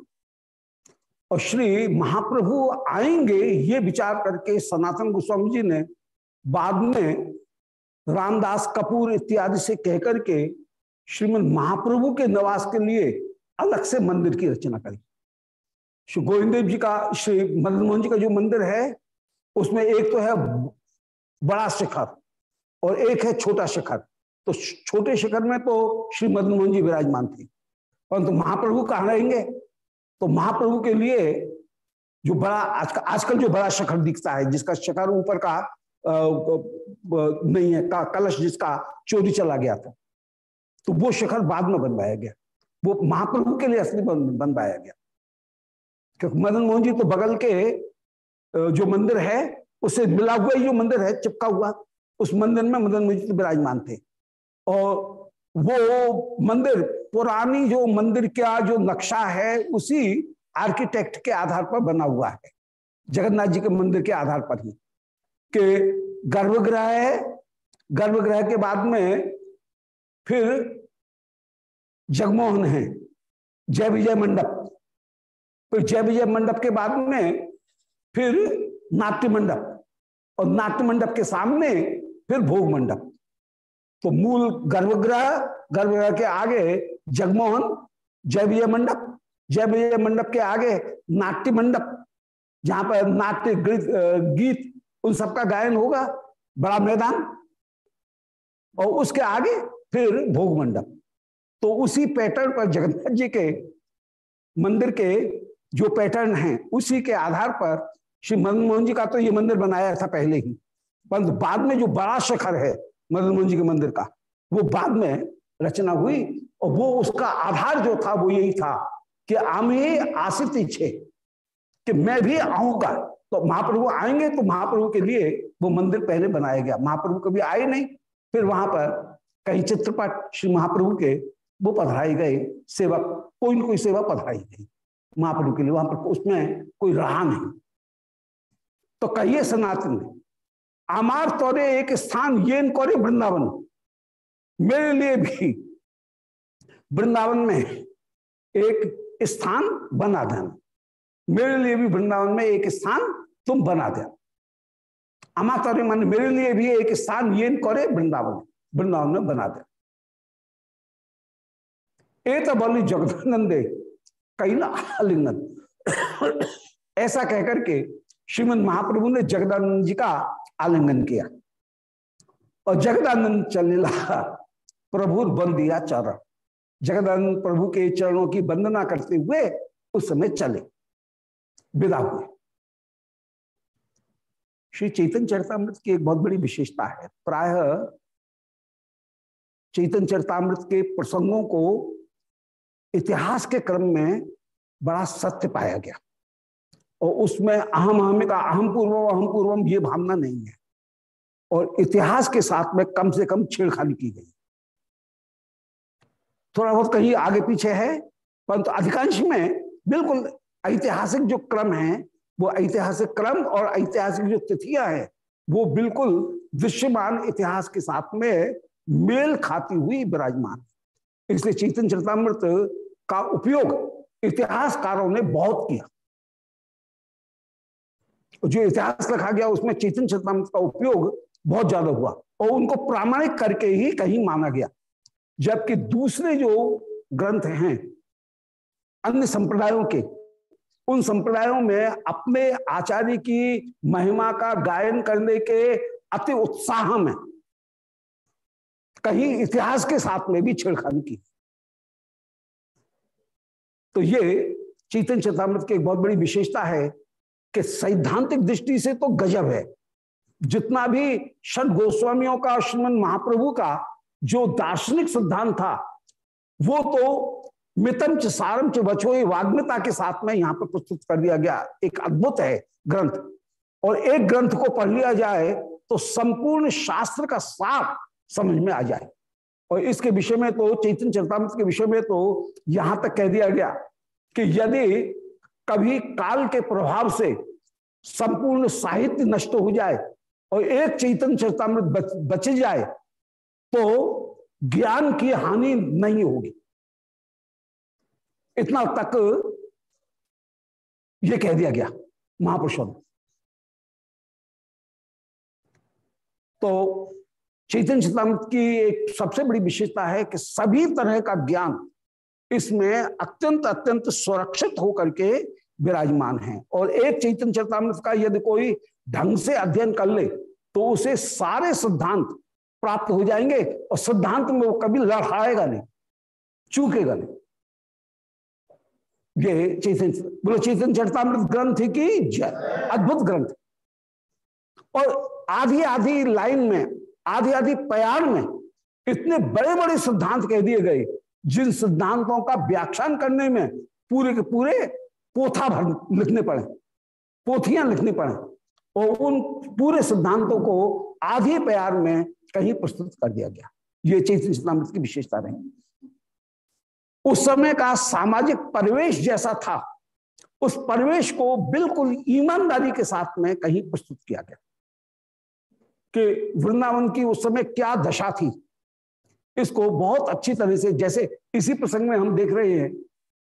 और श्री महाप्रभु आएँगे, ये विचार करके सनातन गोस्वामी जी ने बाद में रामदास कपूर इत्यादि से कहकर के श्रीमद महाप्रभु के निवास के लिए अलग से मंदिर की रचना करी। श्री गोविंद देव जी का, श्री मदन मोहन जी का जो मंदिर है उसमें एक तो है बड़ा शिखर और एक है छोटा शिखर। तो छोटे शिखर में तो श्री मदन मोहन जी विराजमान थे। परंतु तो महाप्रभु कहाँ रहेंगे? तो महाप्रभु के लिए जो बड़ा आजकल आजकल जो बड़ा शिखर दिखता है, जिसका शिखर ऊपर का नहीं है, का, कलश जिसका चोरी चला गया था तो वो शिखर बाद में बनवाया गया। वो महाप्रभु के लिए असली बनवाया गया। क्योंकि मदन मोहन जी तो बगल के जो मंदिर है उससे मिला हुआ जो मंदिर है, चिपका हुआ, उस मंदिर में मदन मोहन विराजमान थे। और वो मंदिर, पुरानी जो मंदिर का जो नक्शा है, उसी आर्किटेक्ट के आधार पर बना हुआ है। जगन्नाथ जी के मंदिर के आधार पर ही। कि गर्भगृह है, गर्भगृह के बाद में फिर जगमोहन है, जय विजय मंडप। फिर जय विजय मंडप के बाद में फिर नाट्य मंडप और नाट्य मंडप के सामने फिर भोग मंडप। तो मूल गर्भगृह गर्भगृह के आगे जगमोहन, जय विजय मंडप, जय विजय मंडप के आगे नाट्य मंडप, जहाँ पर नाट्य गीत उन सबका गायन होगा, बड़ा मैदान, और उसके आगे फिर भोग मंडप। तो उसी पैटर्न पर जगन्नाथ जी के मंदिर के जो पैटर्न है, उसी के आधार पर श्री मदन मोहन जी का तो ये मंदिर बनाया था पहले ही। परंतु बाद में जो बड़ा शिखर है मदन मोहन जी के मंदिर का, वो बाद में रचना हुई और वो उसका आधार जो था, वो यही था कि आमे आसित इच्छे कि मैं भी आऊँगा। तो महाप्रभु आएँगे तो महाप्रभु के लिए वो मंदिर पहले बनाया गया। महाप्रभु कभी आए नहीं। फिर वहाँ पर कई चित्रपट श्री महाप्रभु के वो पधराए गए। सेवा कोई न कोई सेवा पधराई गई। महाप्रभु के लिए वहाँ पर उसमें कोई रहा नहीं। तो कहिए सनातन आमार तौरे एक स्थान ये करे वृंदावन। मेरे लिए भी वृंदावन में एक स्थान बना देना। मेरे लिए भी वृंदावन में एक स्थान तुम बना देना। अमा तौरे मन, मेरे लिए भी एक स्थान ये करे वृंदावन वृंदावन में बना दे ए तो बोली, जगदानंदे कई ना आलिंगन। ऐसा कहकर के श्रीमद महाप्रभु ने जगदानंद जी का आलिंगन किया। और जगदानंद चलने लगा। प्रभु बन दिया चरण। जगदानंद प्रभु के चरणों की वंदना करते हुए उस समय चले। विदा हुए। श्री चैतन्य चरतामृत की एक बहुत बड़ी विशेषता है। प्राय चैतन्य चरतामृत के प्रसंगों को इतिहास के क्रम में बड़ा सत्य पाया गया। और उसमें अहम अहम का, अहम पूर्वम अहम पूर्वम ये भावना नहीं है। और इतिहास के साथ में कम से कम छेड़खानी की गई। थोड़ा बहुत कहीं आगे पीछे है, परंतु अधिकांश में बिल्कुल ऐतिहासिक जो क्रम है, वो ऐतिहासिक क्रम और ऐतिहासिक जो तिथियाँ हैं, वो बिल्कुल दृश्यमान इतिहास के साथ में मेल खाती हुई विराजमान इसलिए चैतन्य चरतामृत का उपयोग इतिहासकारों ने बहुत किया। जो इतिहास लिखा गया, उसमें चेतन चरतामृत का उपयोग बहुत ज़्यादा हुआ और उनको प्रामाणिक करके ही कहीं माना गया। जबकि दूसरे जो ग्रंथ हैं, अन्य संप्रदायों के, उन संप्रदायों में अपने आचार्य की महिमा का गायन करने के अति उत्साह में कहीं इतिहास के साथ में भी छेड़खानी की। तो ये चेतन चतामृत की एक बहुत बड़ी विशेषता है कि सैद्धांतिक दृष्टि से तो गजब है। जितना भी षड गोस्वामियों का, श्रीमन महाप्रभु का जो दार्शनिक सिद्धांत था, वो तो मितम च सारम च के साथ में यहाँ पर प्रस्तुत कर दिया गया। एक अद्भुत है ग्रंथ। और एक ग्रंथ को पढ़ लिया जाए तो संपूर्ण शास्त्र का साफ़ समझ में आ जाए। और इसके विषय में तो चैतन्य चरतामृत के विषय में तो यहाँ तक कह दिया गया कि यदि कभी काल के प्रभाव से संपूर्ण साहित्य नष्ट हो जाए और एक चैतन्य चरतामृत बच, बच जाए तो ज्ञान की हानि नहीं होगी। इतना तक ये कह दिया गया महापुरुषों ने। तो चैतन्य चितामृत की एक सबसे बड़ी विशेषता है कि सभी तरह का ज्ञान इसमें अत्यंत अत्यंत सुरक्षित होकर के विराजमान हैं। और एक चैतन्य चरतामृत का यदि कोई ढंग से अध्ययन कर ले तो उसे सारे सिद्धांत प्राप्त हो जाएँगे और सिद्धांत में वो कभी लड़ाएगा नहीं, चूकेगा नहीं। ये चैतन्य, बोलो, चैतन्य चरतामृत ग्रंथ की अद्भुत ग्रंथ। और आधी आधी लाइन में आधी आधी प्यार में इतने बड़े बड़े सिद्धांत कह दिए गए जिन सिद्धांतों का व्याख्यान करने में पूरे के पूरे पोथा भर लिखने पड़े, पोथियाँ लिखनी पड़े, और उन पूरे सिद्धांतों को आधे प्यार में कहीं प्रस्तुत कर दिया गया। ये चैतन्य की विशेषता रही। उस समय का सामाजिक परिवेश जैसा था, उस परिवेश को बिल्कुल ईमानदारी के साथ में कहीं प्रस्तुत किया गया। कि वृंदावन की उस समय क्या दशा थी इसको बहुत अच्छी तरह से, जैसे इसी प्रसंग में हम देख रहे हैं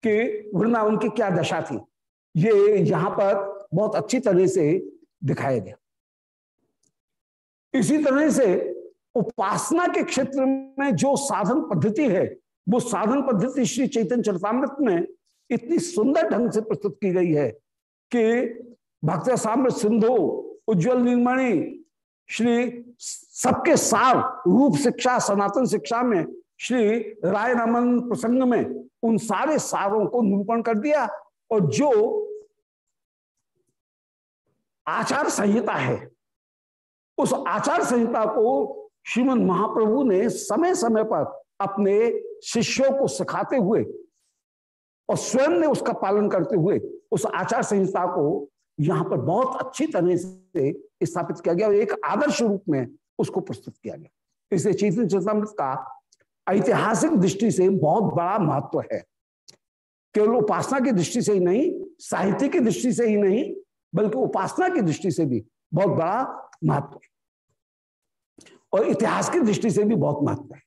कि वृंदावन की क्या दशा थी। ये यहाँ पर बहुत अच्छी तरह से दिखाया गया। इसी तरह से उपासना के क्षेत्र में जो साधन पद्धति है, वो साधन पद्धति श्री चैतन्य चरतामृत में इतनी सुंदर ढंग से प्रस्तुत की गई है कि भक्त साम्र सिंधु, उज्जवल निर्मणि श्री सबके सार रूप शिक्षा, सनातन शिक्षा में श्री राय रमन प्रसंग में उन सारे सारों को निरूपण कर दिया और जो आचार संहिता है, उस आचार संहिता को श्रीमद महाप्रभु ने समय समय पर अपने शिष्यों को सिखाते हुए और स्वयं ने उसका पालन करते हुए उस आचार संहिता को यहाँ पर बहुत अच्छी तरह से स्थापित किया गया और एक आदर्श रूप में उसको प्रस्तुत किया गया। इसलिए चैतन्य चेतामृत का ऐतिहासिक दृष्टि से बहुत बड़ा महत्व है। केवल उपासना की दृष्टि से ही नहीं, साहित्य की दृष्टि से ही नहीं, बल्कि उपासना की दृष्टि से भी बहुत बड़ा महत्व है। और इतिहास की दृष्टि से भी बहुत महत्व है।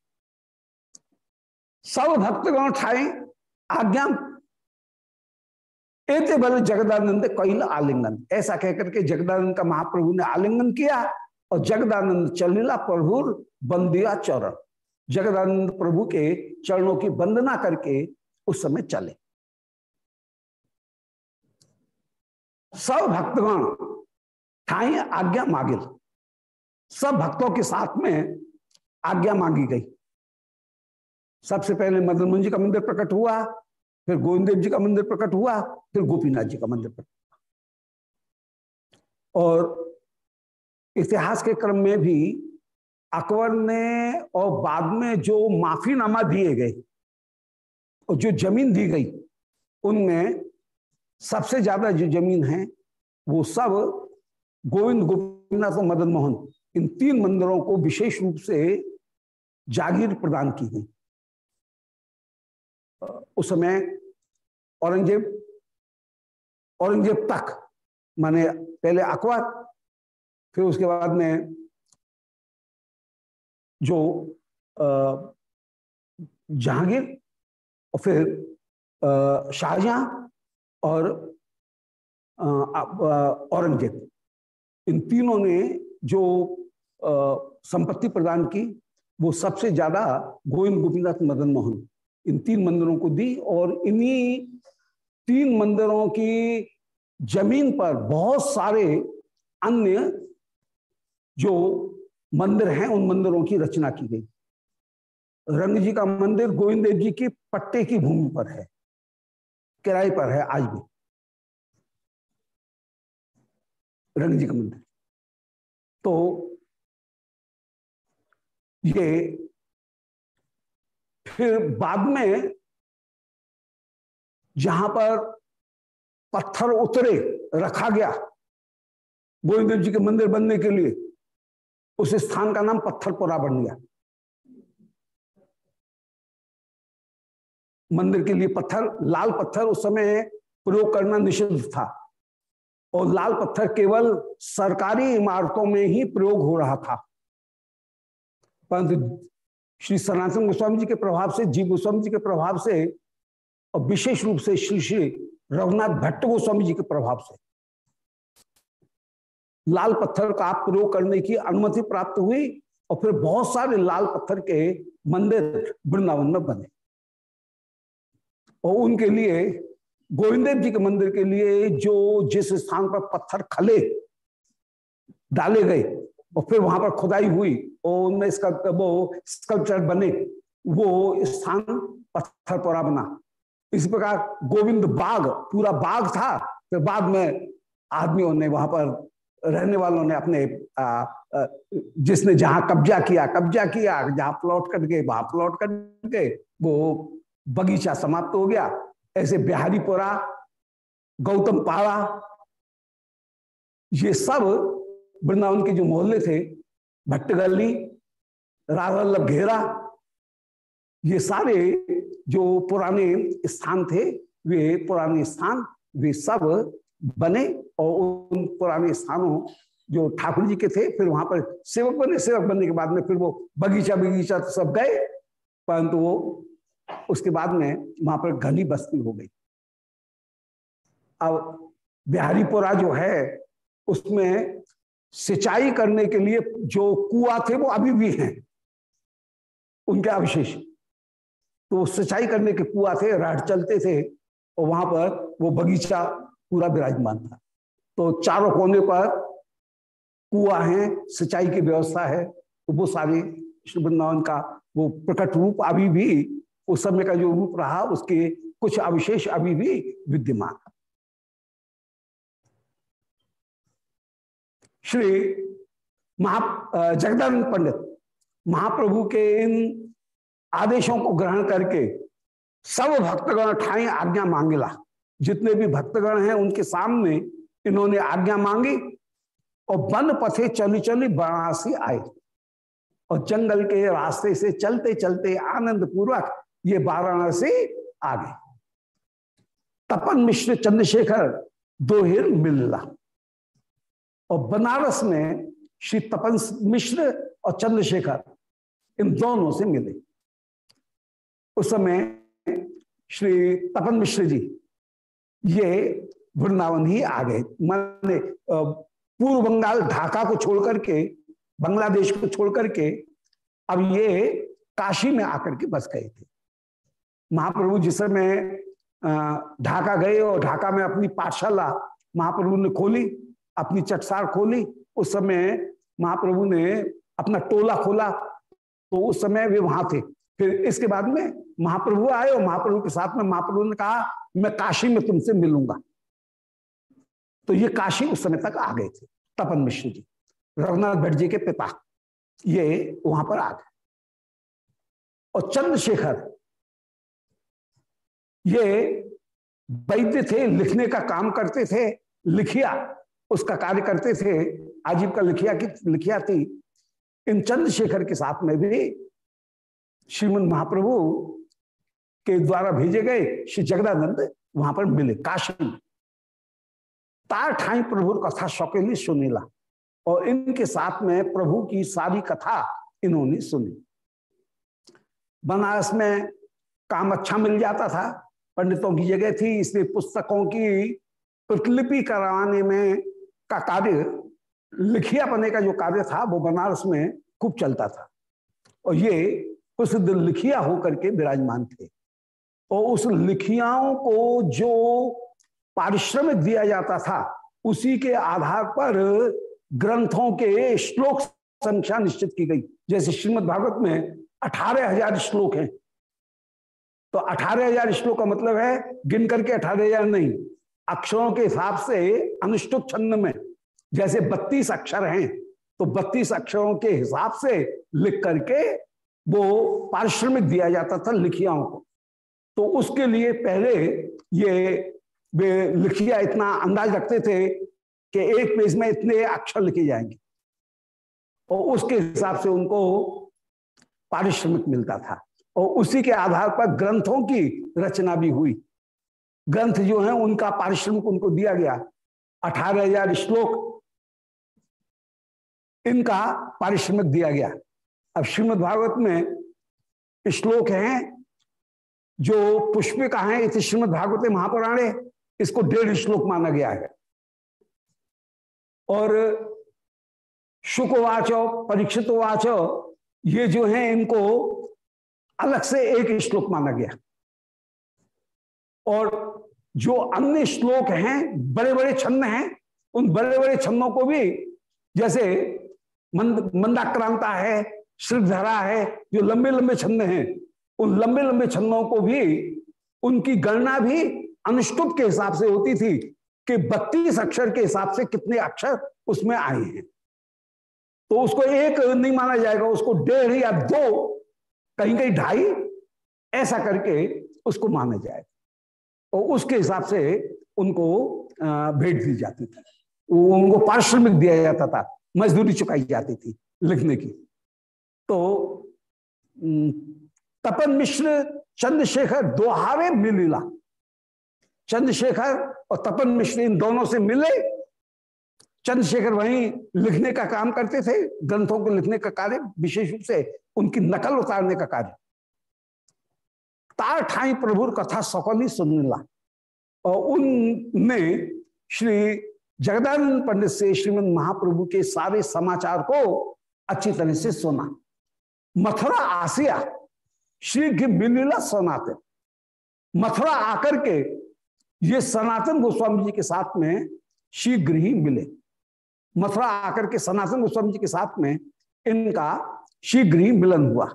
सब भक्तगण ठाए आज्ञा एते बल जगदानंद कैल आलिंगन। ऐसा कहकर के जगदानंद का महाप्रभु ने आलिंगन किया और जगदानंद चलिला प्रभु बंदिया चरण। जगदानंद प्रभु के चरणों की वंदना करके उस समय चले। सब भक्तगण ठाई आज्ञा मांगिल। सब भक्तों के साथ में आज्ञा मांगी गई। सबसे पहले मदन मुंजी का मंदिर प्रकट हुआ। फिर गोविंद देव जी का मंदिर प्रकट हुआ, फिर गोपीनाथ जी का मंदिर प्रकट और इतिहास के क्रम में भी अकबर ने और बाद में जो माफीनामा दिए गए और जो ज़मीन दी गई, उनमें सबसे ज़्यादा जो ज़मीन है, वो सब गोविंद गोपीनाथ और मदन मोहन, इन तीन मंदिरों को विशेष रूप से जागीर प्रदान की गई। उस समय औरंगज़ेब औरंगज़ेब तक। माने पहले अकबर, फिर उसके बाद में जो जहांगीर और फिर शाहजहां और औरंगज़ेब। इन तीनों ने जो संपत्ति प्रदान की, वो सबसे ज़्यादा गोविंद गोपीनाथ मदन मोहन इन तीन मंदिरों को दी और इन्हीं तीन मंदिरों की ज़मीन पर बहुत सारे अन्य जो मंदिर हैं, उन मंदिरों की रचना की गई। रंग जी का मंदिर गोविंद देव जी की पट्टे की भूमि पर है, किराए पर है आज भी। रंग जी का मंदिर। तो ये फिर बाद में जहाँ पर पत्थर उतरे, रखा गया गोविंद जी के मंदिर बनने के लिए, उस स्थान का नाम पत्थरपुरा बन गया। मंदिर के लिए पत्थर, लाल पत्थर उस समय प्रयोग करना निषिद्ध था। और लाल पत्थर केवल सरकारी इमारतों में ही प्रयोग हो रहा था। परंतु श्री सनातन गोस्वामी जी के प्रभाव से, जीव गोस्वामी जी के प्रभाव से और विशेष रूप से श्री श्री रघुनाथ भट्ट गोस्वामी जी के प्रभाव से। लाल पत्थर का प्रयोग करने की अनुमति प्राप्त हुई और फिर बहुत सारे लाल पत्थर के मंदिर वृंदावन में बने। और उनके लिए गोविंद देव जी के मंदिर के लिए जो जिस स्थान पर पत्थर खले डाले गए और फिर वहाँ पर खुदाई हुई और उनमें इसका वो स्कल्पचर बने वो स्थान पत्थर पोरा बना। इस प्रकार गोविंद बाग पूरा बाग था फिर बाद में आदमियों ने वहाँ पर रहने वालों ने अपने आ, आ, जिसने जहाँ कब्जा किया कब्जा किया जहाँ प्लॉट कट गए वहाँ प्लॉट कट गए वो बगीचा समाप्त हो गया। ऐसे बिहारीपुरा गौतम पाड़ा ये सब वृंदावन के जो मोहल्ले थे भट्टगली राधा घेरा, ये सारे जो पुराने स्थान थे, वे पुराने स्थान, वे सब बने और उन पुराने स्थानों जो ठाकुर जी के थे, फिर वहाँ पर सेवक बने। सेवक बनने के बाद में फिर वो बगीचा बगीचा तो सब गए, परंतु वो उसके बाद में वहाँ पर घनी बस्ती हो गई। अब बिहारीपुरा जो है, उसमें सिंचाई करने के लिए जो कुआ थे वो अभी भी हैं। उनके अवशेष। तो सिंचाई करने के कुआ थे राट चलते थे, और वहाँ पर वो बगीचा पूरा विराजमान था। तो चारों कोने पर कुआ है, सिंचाई की व्यवस्था है तो वो सारे वृंदावन का वो प्रकट रूप अभी भी, उस समय का जो रूप रहा, उसके कुछ अविशेष अभी भी विद्यमान। श्री महा जगदानंद पंडित महाप्रभु के इन आदेशों को ग्रहण करके सब भक्तगण ठाई आज्ञा मांगेला। जितने भी भक्तगण हैं, उनके सामने इन्होंने आज्ञा मांगी और वन पथे चली चली वाराणसी आए। और जंगल के रास्ते से चलते चलते आनंद पूर्वक ये वाराणसी आ गए। तपन मिश्र चंद्रशेखर दोहिर मिल्ला। और बनारस में श्री तपन मिश्र और चंद्रशेखर इन दोनों से मिले। उस समय श्री तपन मिश्र जी, ये वृंदावन ही आ गए। माने पूर्व बंगाल ढाका को छोड़ करके, बांग्लादेश को छोड़ करके, अब ये काशी में आकर के बस गए थे। महाप्रभु जिस समय ढाका गए और ढाका में अपनी पाठशाला महाप्रभु ने खोली अपनी चटसार खोली। उस समय महाप्रभु ने अपना टोला खोला। तो उस समय वे वहाँ थे। फिर इसके बाद में महाप्रभु आए और महाप्रभु के साथ में महाप्रभु ने कहा, मैं काशी में तुमसे मिलूँगा। तो ये काशी उस समय तक आ गए थे। तपन मिश्र जी, रघुनाथ भट्ट जी के पिता, ये वहाँ पर आ गए। और चंद्रशेखर, ये वैद्य थे, लिखने का काम करते थे, लिखिया उसका कार्य करते थे, आजीव का लिखिया की, लिखिया थी। इन चंद्रशेखर के साथ में भी श्रीमद महाप्रभु के द्वारा भेजे गए श्री जगदानंद वहाँ पर मिले। काशी। तार ठाई प्रभु कथा शौकेली सुनीला और इनके साथ में प्रभु की सारी कथा इन्होंने सुनी। बनारस में काम अच्छा मिल जाता था, पंडितों की जगह थी, इसलिए पुस्तकों की प्रतिलिपि करवाने में का कार्य लिखिया बने का जो कार्य था, वो बनारस में खूब चलता था। और ये प्रसिद्ध लिखिया होकर के विराजमान थे। और उस लिखियाओं को जो पारिश्रमिक दिया जाता था, उसी के आधार पर ग्रंथों के श्लोक संख्या निश्चित की गई। जैसे श्रीमद भागवत में अठारह हज़ार श्लोक हैं। तो अठारह हज़ार श्लोक का मतलब है, गिन करके अठारह हज़ार नहीं अक्षरों के हिसाब से अनुष्टुप छंद में जैसे बत्तीस अक्षर हैं तो बत्तीस अक्षरों के हिसाब से लिख करके वो पारिश्रमिक दिया जाता था लिखियाओं को। तो उसके लिए पहले ये वे लिखिया इतना अंदाज रखते थे कि एक पेज में इतने अक्षर लिखे जाएँगे। और उसके हिसाब से उनको पारिश्रमिक मिलता था। और उसी के आधार पर ग्रंथों की रचना भी हुई। ग्रंथ जो है, उनका पारिश्रमिक उनको दिया गया। अठारह हज़ार श्लोक इनका पारिश्रमिक दिया गया। अब श्रीमद भागवत में श्लोक हैं, जो पुष्पिका है, इस श्रीमद भागवत महापुराणे, इसको डेढ़ श्लोक माना गया है। और शुकवाच परीक्षित वाच ये जो है, इनको अलग से एक श्लोक माना गया। और जो अन्य श्लोक हैं बड़े बड़े छंद हैं, उन बड़े बड़े छंदों को भी जैसे मंद, मंदाक्रांता है श्रीधरा है, जो लंबे लंबे छंद हैं, उन लंबे लंबे छंदों को भी, उनकी गणना भी अनुष्टुप के हिसाब से होती थी कि बत्तीस अक्षर के हिसाब से कितने अक्षर उसमें आए हैं। तो उसको एक नहीं माना जाएगा, उसको डेढ़ या दो कहीं कहीं ढाई, ऐसा करके उसको माना जाएगा। और उसके हिसाब से उनको भेंट दी जाती थी। उनको पारिश्रमिक दिया जाता था, मजदूरी चुकाई जाती थी लिखने की। तो तपन मिश्र, चंद्रशेखर दोहारे मिलिला। चंद्रशेखर और तपन मिश्र इन दोनों से मिले। चंद्रशेखर वहीं लिखने का काम करते थे, ग्रंथों को लिखने का कार्य, विशेष रूप से उनकी नकल उतारने का कार्य। तार ठाई प्रभुर कथा सकली सुनला। और उनने श्री जगदानंद पंडित से श्रीमद महाप्रभु के सारे समाचार को अच्छी तरह से सुना। मथुरा आसिया श्री मिलिला सनातन। मथुरा आकर के ये सनातन गोस्वामी जी के साथ में शीघ्र ही मिले। मथुरा आकर के सनातन गोस्वामी जी के साथ में इनका शीघ्र ही मिलन हुआ।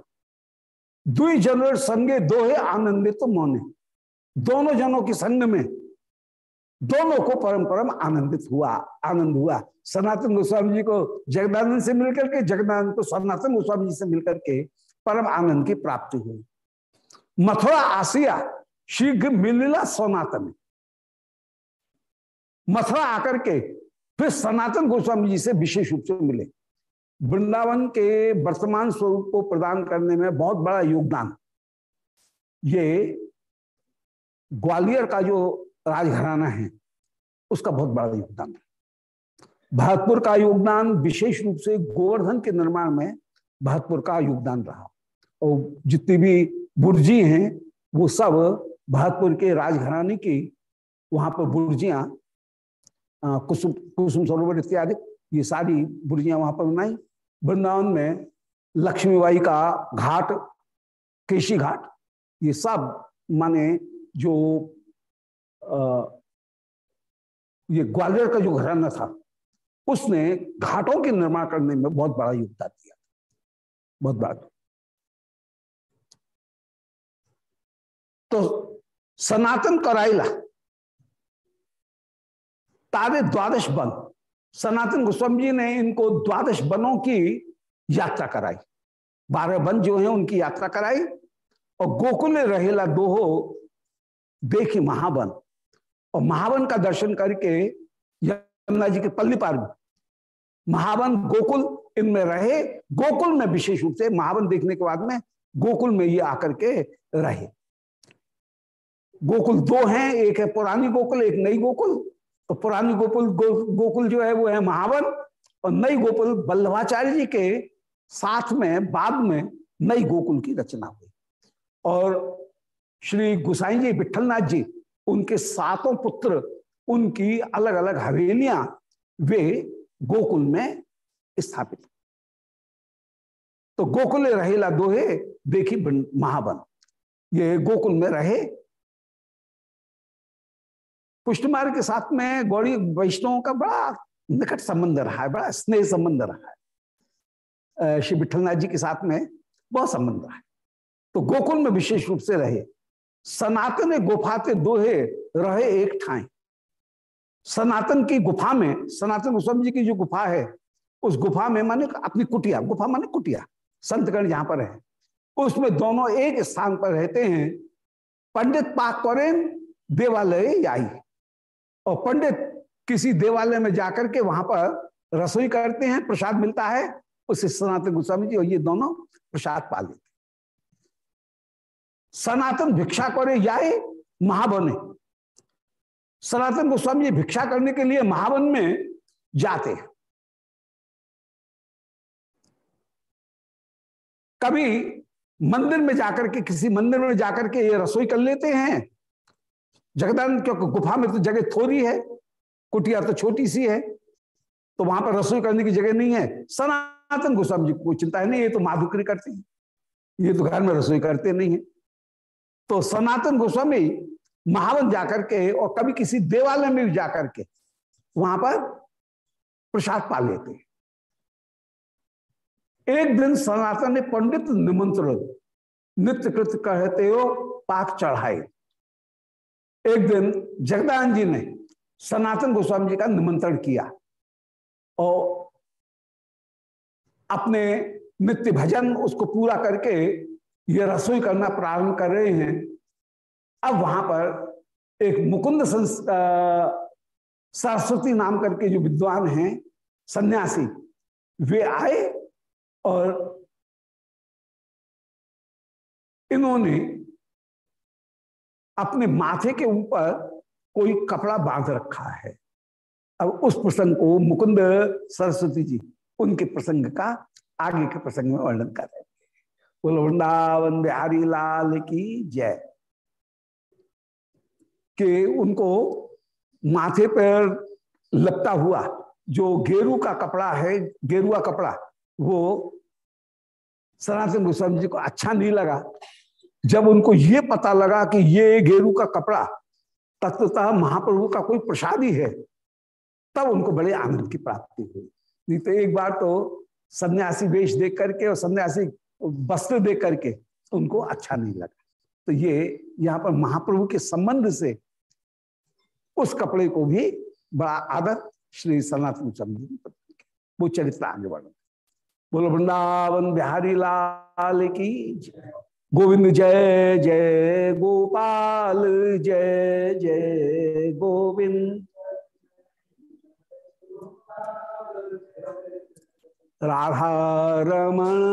दुई जनवर संगे दोहे आनंदित तो मौने। दोनों जनों के संग में दोनों को परम परम आनंदित हुआ, आनंद हुआ। सनातन गोस्वामी जी को जगदानंद से मिलकर के, जगदानंद को सनातन गोस्वामी जी से मिलकर के परम आनंद की प्राप्ति हुई। मथुरा आसिया शीघ्र मिलिला सनातन। मथुरा आकर के फिर सनातन गोस्वामी जी से विशेष रूप से मिले। वृंदावन के वर्तमान स्वरूप को प्रदान करने में बहुत बड़ा योगदान। ये ग्वालियर का जो राजघराना है, उसका बहुत बड़ा योगदान है। भरतपुर का योगदान विशेष रूप से गोवर्धन के निर्माण में भरतपुर का योगदान रहा। और जितनी भी बुर्जी हैं, वो सब भरतपुर के राजघराने की वहाँ पर बुर्जियाँ कुसुम कुसुम सरोवर इत्यादि, ये सारी बुर्जियाँ वहाँ पर बनाई। वृंदावन में लक्ष्मीबाई का घाट केशी घाट ये सब माने जो आ, ये ग्वालियर का जो घराना था उसने घाटों के निर्माण करने में बहुत बड़ा योगदान दिया। बहुत बड़ा। तो सनातन कराइला तारे द्वादश वन सनातन गोस्वामी जी ने इनको द्वादश वनों की यात्रा कराई। बारह वन जो है, उनकी यात्रा कराई और गोकुल रहेला दोहो देखी महावन। और महावन का दर्शन करके यमुना जी के पल्ली पार महावन गोकुल इनमें रहे। गोकुल में विशेष रूप से महावन देखने के बाद में गोकुल में ये आकर के रहे। गोकुल दो हैं, एक है पुरानी गोकुल, एक नई गोकुल। तो पुरानी गोकुल गो, गोकुल जो है वो है महावन और नई गोकुल बल्लभाचार्य जी के साथ में बाद में नई गोकुल की रचना हुई। और श्री गुसाई जी विठलनाथ जी उनके सातों पुत्र उनकी अलग अलग हवेलियाँ वे गोकुल में स्थापित। तो गोकुल रहेला दोहे देखी महावन। ये गोकुल में रहे पुष्ट मार्ग के साथ में गौरी वैष्णवों का बड़ा निकट संबंध रहा है, बड़ा स्नेह संबंध रहा है। श्री विठलनाथ जी के साथ में बहुत संबंध रहा है। तो गोकुल में विशेष रूप से रहे। सनातन गुफाते दोहे रहे एक ठाई। सनातन की गुफा में, सनातन गोस्वामी जी की जो गुफा है, उस गुफा में माने अपनी कुटिया, गुफा माने कुटिया, संतगण जहाँ पर है। उसमें दोनों एक स्थान पर रहते हैं। पंडित पाक करें देवालय आई और पंडित किसी देवालय में जाकर के वहाँ पर रसोई करते हैं, प्रसाद मिलता है, उसे सनातन गोस्वामी जी और ये दोनों प्रसाद पा लेते सनातन भिक्षा करे जाए महाबने सनातन गोस्वामी जी भिक्षा करने के लिए महावन में जाते हैं। कभी मंदिर में जाकर के, किसी मंदिर में जाकर के ये रसोई कर लेते हैं जगदानंद क्योंकि गुफा में तो जगह थोड़ी है, कुटिया तो छोटी सी है तो वहाँ पर रसोई करने की जगह नहीं है। सनातन गोस्वामी जी को चिंता है? नहीं, ये तो माधुकरी करते हैं। ये तो घर में रसोई करते नहीं है। तो सनातन गोस्वामी महावन जाकर के और कभी किसी देवालय में भी जाकर के वहाँ पर प्रसाद पा लेते हैं। एक दिन सनातन ने पंडित निमंत्रण, नित्य कृत कहते हो पाक चढ़ाए। एक दिन जगदान जी ने सनातन गोस्वामी जी का निमंत्रण किया और अपने नित्य भजन उसको पूरा करके ये रसोई करना प्रारंभ कर रहे हैं। अब वहाँ पर एक मुकुंद सरस्वती नाम करके जो विद्वान हैं, सन्यासी, वे आए और इन्होंने अपने माथे के ऊपर कोई कपड़ा बाँध रखा है। अब उस प्रसंग को मुकुंद सरस्वती जी उनके प्रसंग का आगे के प्रसंग में वर्णन कर रहे बोल, वृंदावन बिहारी लाल की जय। कि उनको माथे पर लपटा हुआ जो गेरू का कपड़ा है, गेरुआ कपड़ा, वो सनातन गोस्वामी जी को अच्छा नहीं लगा। जब उनको ये पता लगा कि ये गेरू का कपड़ा तत्वतः महाप्रभु का कोई प्रसादी है, तब उनको बड़े आनंद की प्राप्ति हुई। नहीं तो एक बार तो सन्यासी वेश देख करके और सन्यासी वस्त्र देख करके उनको अच्छा नहीं लगा। तो ये यहाँ पर महाप्रभु के संबंध से उस कपड़े को भी बड़ा आदर श्री सनातन चंद्र वो चरित्र आगे बढ़ बोलो, वृंदावन बिहारी लाल की गोविंद जय जय गोपाल जय जय गोविंद। राधा रमण।